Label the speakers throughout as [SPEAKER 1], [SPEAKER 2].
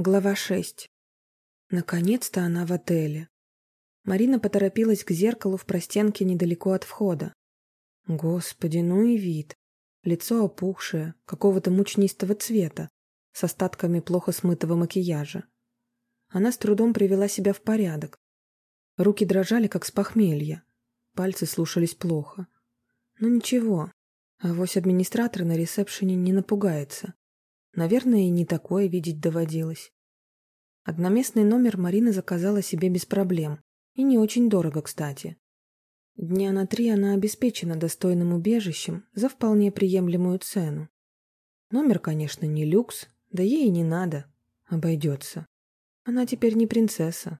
[SPEAKER 1] Глава 6. Наконец-то она в отеле. Марина поторопилась к зеркалу в простенке недалеко от входа. Господи, ну и вид. Лицо опухшее, какого-то мучнистого цвета, с остатками плохо смытого макияжа. Она с трудом привела себя в порядок. Руки дрожали, как с похмелья. Пальцы слушались плохо. Ну ничего, авось администратор на ресепшене не напугается. Наверное, и не такое видеть доводилось. Одноместный номер Марина заказала себе без проблем. И не очень дорого, кстати. Дня на три она обеспечена достойным убежищем за вполне приемлемую цену. Номер, конечно, не люкс, да ей и не надо. Обойдется. Она теперь не принцесса.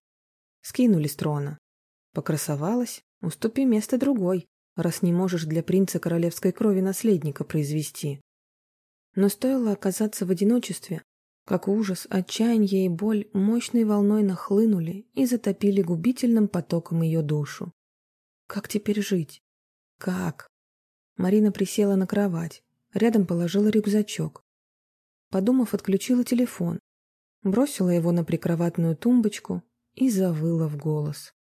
[SPEAKER 1] Скинули с трона. Покрасовалась, уступи место другой, раз не можешь для принца королевской крови наследника произвести. Но стоило оказаться в одиночестве, как ужас, отчаяние и боль мощной волной нахлынули и затопили губительным потоком ее душу. Как теперь жить? Как? Марина присела на кровать, рядом положила рюкзачок. Подумав, отключила телефон, бросила его на прикроватную тумбочку и завыла в голос.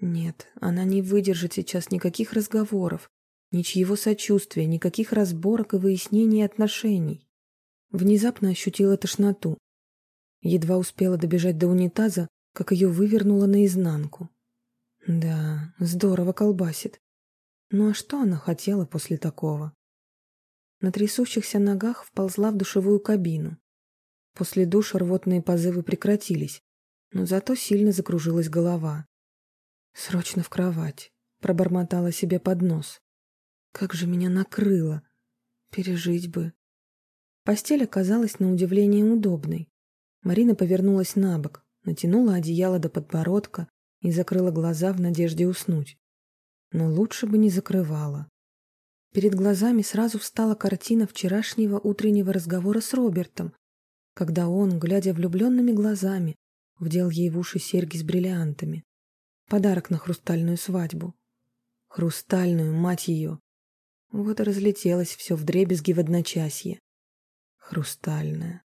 [SPEAKER 1] Нет, она не выдержит сейчас никаких разговоров, Ничьего сочувствия, никаких разборок и выяснений отношений. Внезапно ощутила тошноту. Едва успела добежать до унитаза, как ее вывернуло наизнанку. Да, здорово колбасит. Ну а что она хотела после такого? На трясущихся ногах вползла в душевую кабину. После душа рвотные позывы прекратились, но зато сильно закружилась голова. «Срочно в кровать», — пробормотала себе под нос. Как же меня накрыло! Пережить бы. Постель оказалась на удивление удобной. Марина повернулась на бок, натянула одеяло до подбородка и закрыла глаза в надежде уснуть. Но лучше бы не закрывала. Перед глазами сразу встала картина вчерашнего утреннего разговора с Робертом, когда он, глядя влюбленными глазами, вдел ей в уши серьги с бриллиантами. Подарок на хрустальную свадьбу. Хрустальную, мать ее! Вот и разлетелось все вдребезги в одночасье. Хрустальное.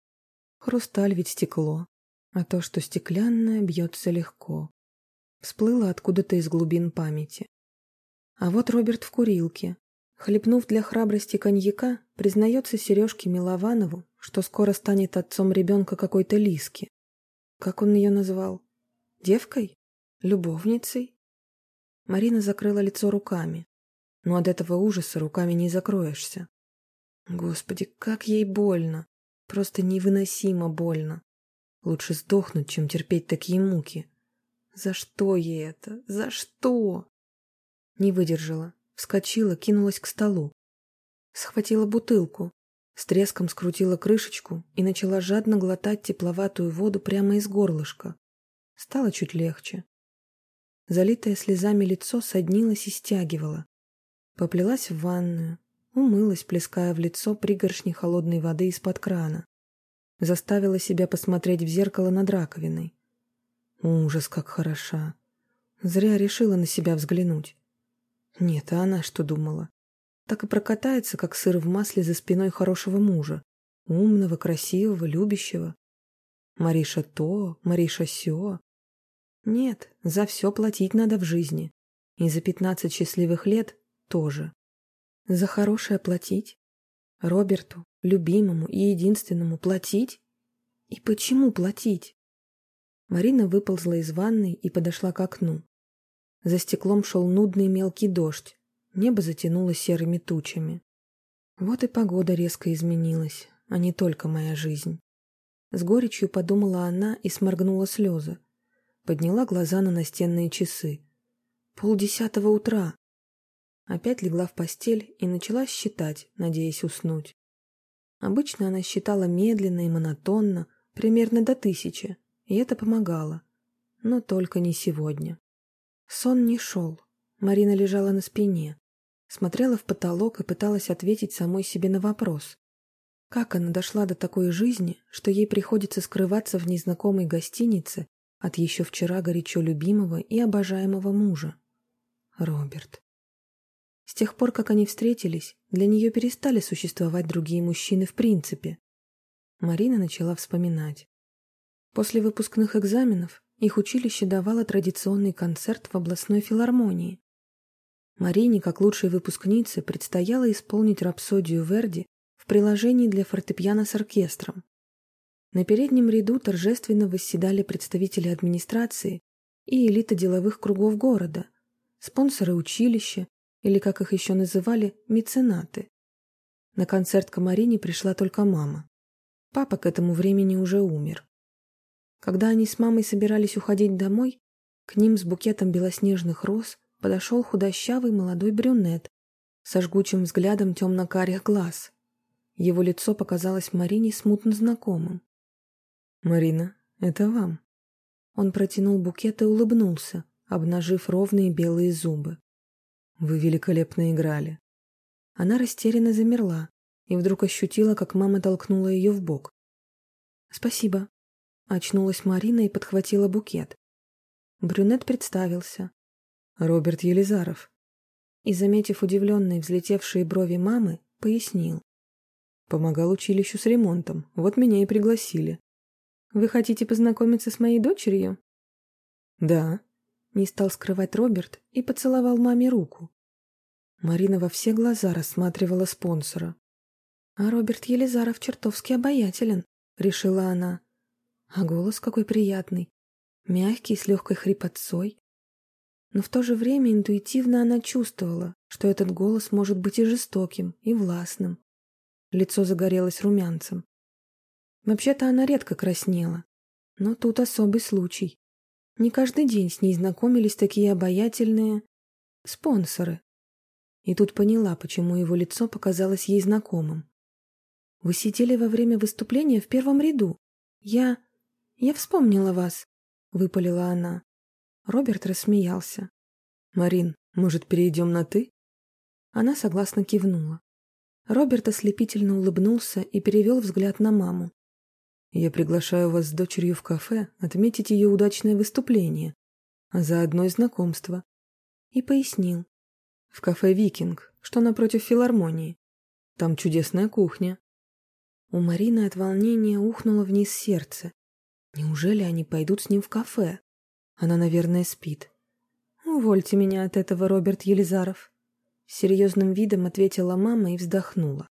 [SPEAKER 1] Хрусталь ведь стекло, а то, что стеклянное, бьется легко. Всплыло откуда-то из глубин памяти. А вот Роберт в курилке. Хлепнув для храбрости коньяка, признается Сережке Милованову, что скоро станет отцом ребенка какой-то Лиски. Как он ее назвал? Девкой? Любовницей? Марина закрыла лицо руками но от этого ужаса руками не закроешься. Господи, как ей больно! Просто невыносимо больно. Лучше сдохнуть, чем терпеть такие муки. За что ей это? За что? Не выдержала. Вскочила, кинулась к столу. Схватила бутылку, с треском скрутила крышечку и начала жадно глотать тепловатую воду прямо из горлышка. Стало чуть легче. Залитое слезами лицо соднилось и стягивало. Поплелась в ванную, умылась, плеская в лицо пригоршни холодной воды из-под крана. Заставила себя посмотреть в зеркало над раковиной. Ужас, как хороша. Зря решила на себя взглянуть. Нет, а она что думала? Так и прокатается, как сыр в масле за спиной хорошего мужа. Умного, красивого, любящего. Мариша то, Мариша сё. Нет, за все платить надо в жизни. И за пятнадцать счастливых лет тоже. За хорошее платить? Роберту, любимому и единственному, платить? И почему платить? Марина выползла из ванной и подошла к окну. За стеклом шел нудный мелкий дождь. Небо затянуло серыми тучами. Вот и погода резко изменилась, а не только моя жизнь. С горечью подумала она и сморгнула слезы. Подняла глаза на настенные часы. Полдесятого утра. Опять легла в постель и начала считать, надеясь уснуть. Обычно она считала медленно и монотонно, примерно до тысячи, и это помогало. Но только не сегодня. Сон не шел. Марина лежала на спине, смотрела в потолок и пыталась ответить самой себе на вопрос. Как она дошла до такой жизни, что ей приходится скрываться в незнакомой гостинице от еще вчера горячо любимого и обожаемого мужа? Роберт. С тех пор, как они встретились, для нее перестали существовать другие мужчины в принципе. Марина начала вспоминать. После выпускных экзаменов их училище давало традиционный концерт в областной филармонии. Марине, как лучшей выпускнице, предстояло исполнить рапсодию Верди в приложении для фортепиано с оркестром. На переднем ряду торжественно восседали представители администрации и элита деловых кругов города, спонсоры училища, или, как их еще называли, меценаты. На концерт к Марине пришла только мама. Папа к этому времени уже умер. Когда они с мамой собирались уходить домой, к ним с букетом белоснежных роз подошел худощавый молодой брюнет со жгучим взглядом темно-карих глаз. Его лицо показалось Марине смутно знакомым. «Марина, это вам». Он протянул букет и улыбнулся, обнажив ровные белые зубы. «Вы великолепно играли». Она растерянно замерла и вдруг ощутила, как мама толкнула ее в бок. «Спасибо», — очнулась Марина и подхватила букет. Брюнет представился. «Роберт Елизаров». И, заметив удивленные взлетевшие брови мамы, пояснил. «Помогал училищу с ремонтом, вот меня и пригласили». «Вы хотите познакомиться с моей дочерью?» «Да», не стал скрывать Роберт и поцеловал маме руку. Марина во все глаза рассматривала спонсора. «А Роберт Елизаров чертовски обаятелен», — решила она. А голос какой приятный, мягкий, с легкой хрипотцой. Но в то же время интуитивно она чувствовала, что этот голос может быть и жестоким, и властным. Лицо загорелось румянцем. Вообще-то она редко краснела, но тут особый случай. Не каждый день с ней знакомились такие обаятельные спонсоры. И тут поняла, почему его лицо показалось ей знакомым. «Вы сидели во время выступления в первом ряду. Я... я вспомнила вас», — выпалила она. Роберт рассмеялся. «Марин, может, перейдем на «ты»?» Она согласно кивнула. Роберт ослепительно улыбнулся и перевел взгляд на маму. Я приглашаю вас с дочерью в кафе отметить ее удачное выступление, а заодно и знакомство. И пояснил. В кафе «Викинг», что напротив филармонии. Там чудесная кухня. У Марины от волнения ухнуло вниз сердце. Неужели они пойдут с ним в кафе? Она, наверное, спит. «Увольте меня от этого, Роберт Елизаров», — серьезным видом ответила мама и вздохнула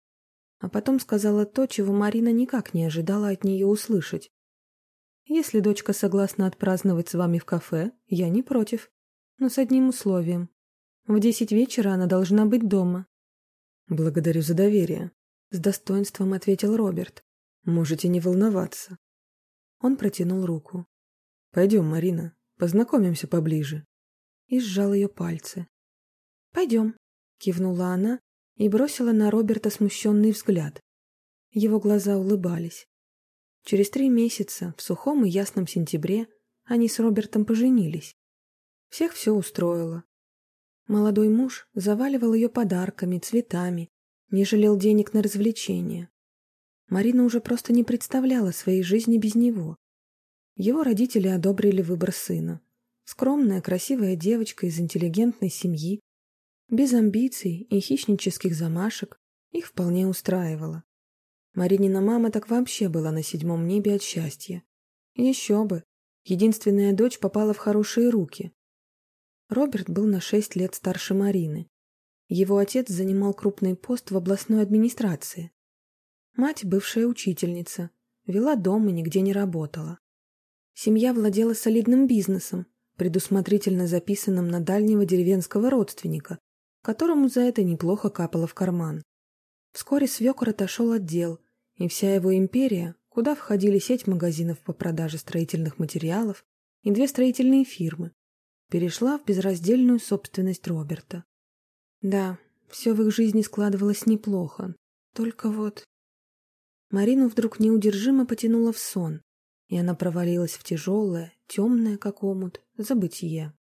[SPEAKER 1] а потом сказала то, чего Марина никак не ожидала от нее услышать. «Если дочка согласна отпраздновать с вами в кафе, я не против, но с одним условием. В десять вечера она должна быть дома». «Благодарю за доверие», — с достоинством ответил Роберт. «Можете не волноваться». Он протянул руку. «Пойдем, Марина, познакомимся поближе». И сжал ее пальцы. «Пойдем», — кивнула она и бросила на Роберта смущенный взгляд. Его глаза улыбались. Через три месяца, в сухом и ясном сентябре, они с Робертом поженились. Всех все устроило. Молодой муж заваливал ее подарками, цветами, не жалел денег на развлечения. Марина уже просто не представляла своей жизни без него. Его родители одобрили выбор сына. Скромная, красивая девочка из интеллигентной семьи, без амбиций и хищнических замашек их вполне устраивало. Маринина мама так вообще была на седьмом небе от счастья. Еще бы, единственная дочь попала в хорошие руки. Роберт был на шесть лет старше Марины. Его отец занимал крупный пост в областной администрации. Мать, бывшая учительница, вела дом и нигде не работала. Семья владела солидным бизнесом, предусмотрительно записанным на дальнего деревенского родственника, которому за это неплохо капало в карман. Вскоре свекор отошел от дел, и вся его империя, куда входили сеть магазинов по продаже строительных материалов и две строительные фирмы, перешла в безраздельную собственность Роберта. Да, все в их жизни складывалось неплохо, только вот... Марину вдруг неудержимо потянуло в сон, и она провалилась в тяжелое, темное, как омут, забытие.